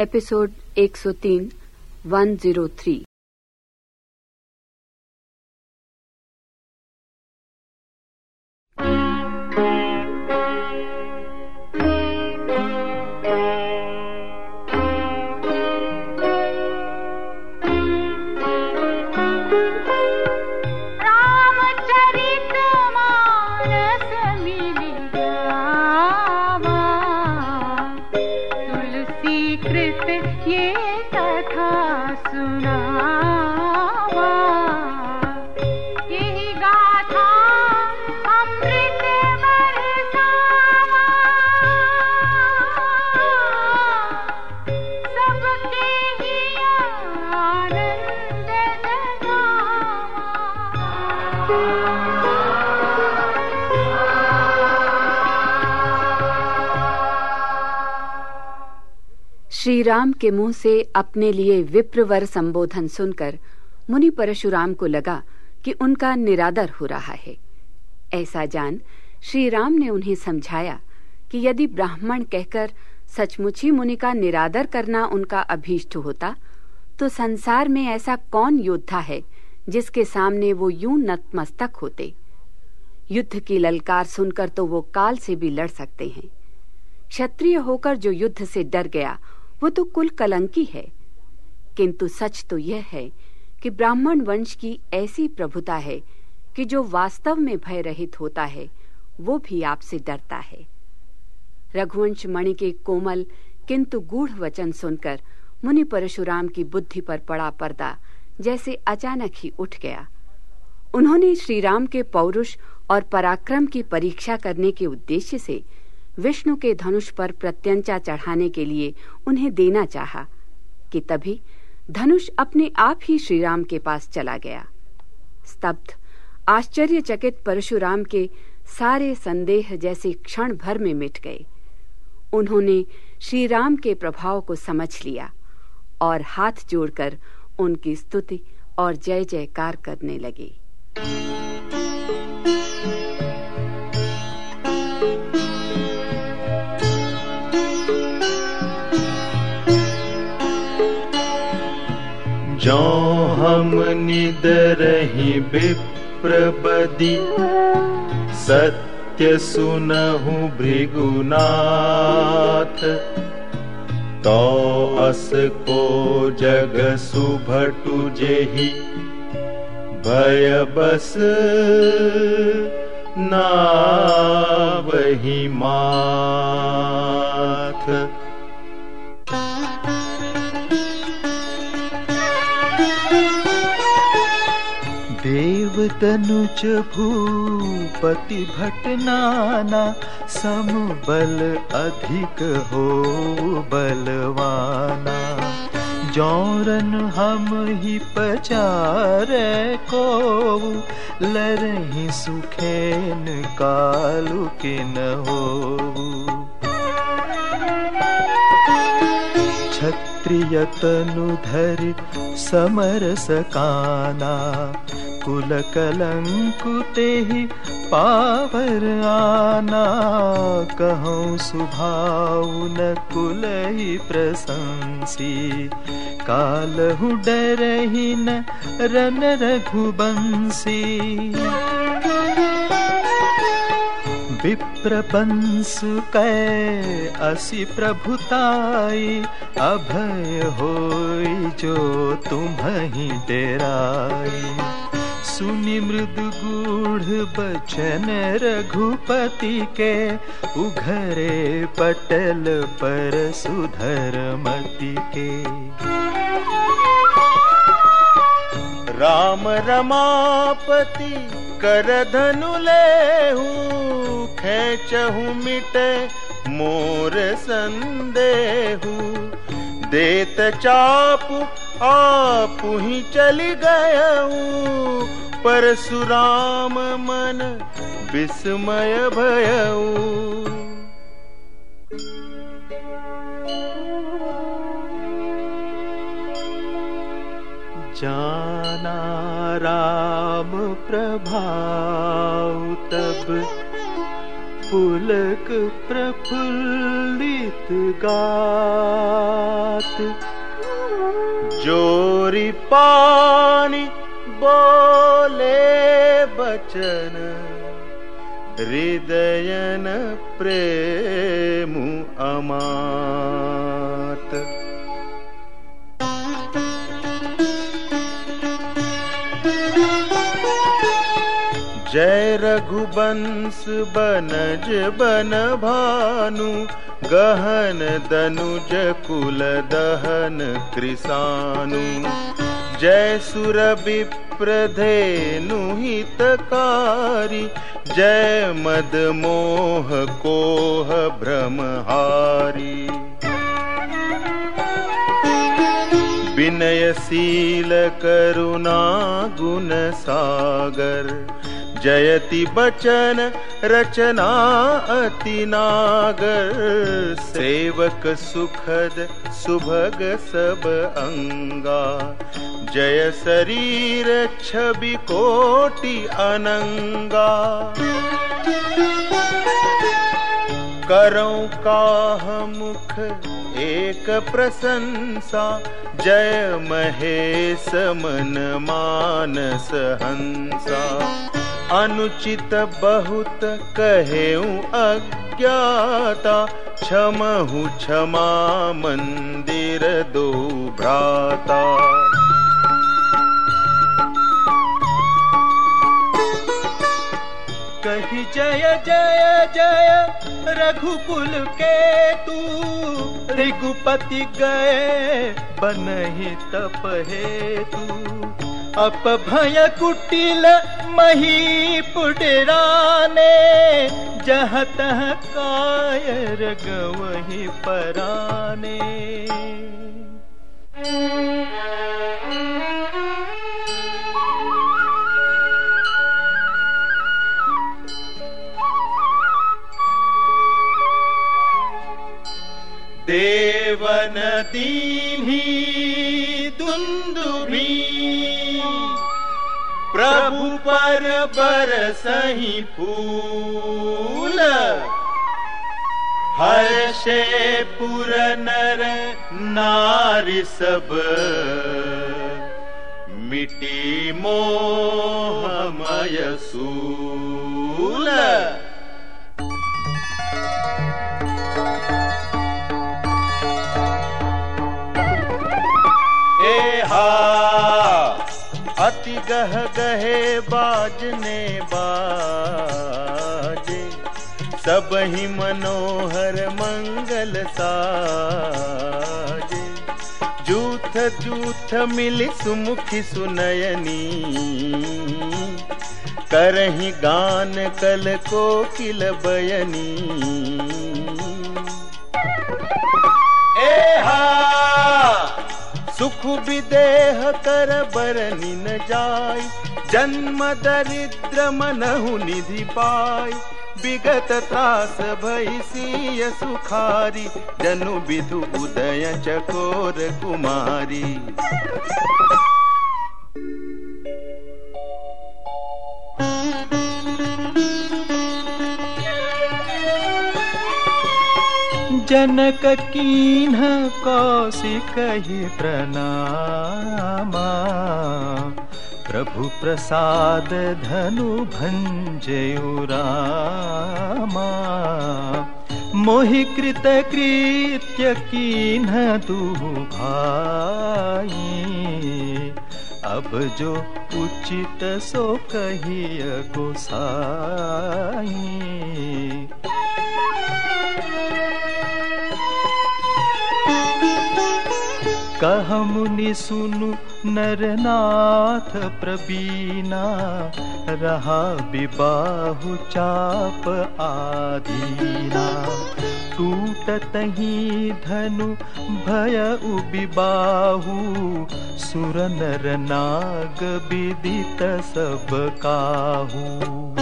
Episode 103 103 Shri Ram के मुँह से अपने लिए विप्रवर संबोधन सुनकर मुनि परशुराम को लगा कि उनका निरादर हो रहा है। ऐसा जान श्री राम ने उन्हें समझाया कि यदि ब्राह्मण कहकर सचमुच ही मुनि का निरादर करना उनका अभीष्ट होता तो संसार में ऐसा कौन योद्धा है जिसके सामने वो यूँ नतमस्तक होते? युद्ध की ललकार सुनकर तो वो काल से भी लड़ सकते हैं। क्षत्रिय होकर जो युद्ध से डर गया वो तो कुल कलंकी है। किंतु सच तो यह है कि ब्राह्मण वंश की ऐसी प्रभुता है कि जो वास्तव में भय रहित होता है, वो भी आपसे डरता है। रघुवंश मणि के कोमल, किंतु गूढ़ वचन सुनकर मुनि परशुराम की बुद्धि पर पड़ा पर्दा जैसे अचानक ही उठ गया। उन्होंने श्री राम के पौरुष और पराक्रम की परीक्षा करने के उद्देश्य से विष्णु के धनुष पर प्रत्यंचा चढ़ाने के लिए उन्हें देना चाहा, कि तभी धनुष अपने आप ही श्रीराम के पास चला गया। स्तब्ध, आश्चर्यचकित परशुराम के सारे संदेह जैसे क्षण भर में मिट गए। उन्होंने श्री राम के प्रभाव को समझ लिया और हाथ जोड़कर उनकी स्तुति और जय जयकार करने लगे। जो हम निदरहि विप्रबदी सत्य सुनहु भृगुनाथ। तो अस को जग सुभटु जेहि भय बस नावहि माथ देव तनुज भूपति भट नाना सम बल अधिक हो बलवाना। जौरन हम ही पचार को लरही सुखेन कालु किन हो त्रियतनुधरि समरसकाना कुलकलङ्कुते पावर आना। कहौँ सुभाउन कुलहि प्रशंसी कालहु डरहि न रन नघुवंशी विप्रबंस कै असि प्रभुताई, अभय होई जो तुम्हि डेराई। सुनि मृद गूढ़ बचन रघुपति के, उघरे पटल पर सुधर मति के। राम रमापति कर धनु लेहू, खेचहु मिटे मोर संदेहू। देत चापु आपु ही चली गयऊ परशुराम मन विस्मय भयऊ जाना राम प्रभाव तब। पुलक प्रफुल्लित गात। जोरी पानी बोले बचन हृदयन प्रेम अमात रघुबंश बनज बन भानु गहन दनुज कुल दहन कृसानु जय सुर विप्रधेनु हितकारी जय मद मोह कोह भ्रमहारी विनयशील करुणा गुण सागर जयति बचन रचना अति नागर सेवक सुखद सुभग सब अंगा। जय शरीर छवि कोटि अनंगा। करौं काह मुख एक प्रशंसा। जय महेश मन मानस हंसा। अनुचित बहुत कहेऊ अज्ञाता, क्षमहु क्षमा मंदिर दो भ्राता। कही जय जय जय, रघुकुल के तू रघुपति गए, बनहि तप हे तू अपभय कुटिल मही पुटराने जकायर गवहि पराणे देवनदी प्रभु पर बरसही फूल। हर्षे पुर नर नारी सब। मिटी मोहमय सूल अति गह गहे बाजने बाजे। सब ही मनोहर मंगल साजे। जूथ जूथ मिली सुमुखी सुनयनी। करही गान कल कोकिल बयनी। ए हा सुख विदेह कर बर न जाय। जन्म दरिद्र मनहु निधि पाय। विगत त्रास भई सिय सुखारी। जनु विधु उदय चकोर कुमारी। जनक कीन्ह कौशिक ही प्रणामा। प्रभु प्रसाद धनु भंजयु रामा मोहि कृत कृत्य कीन्ह तू भाई। अब जो उचित सो कहिय गोसाई कह मुनि सुनु नरनाथ प्रबीना रहा विबाहु चाप आधीना। टूटत ही धनु भय उबिबाहु सुर नर नाग विदित सब काहू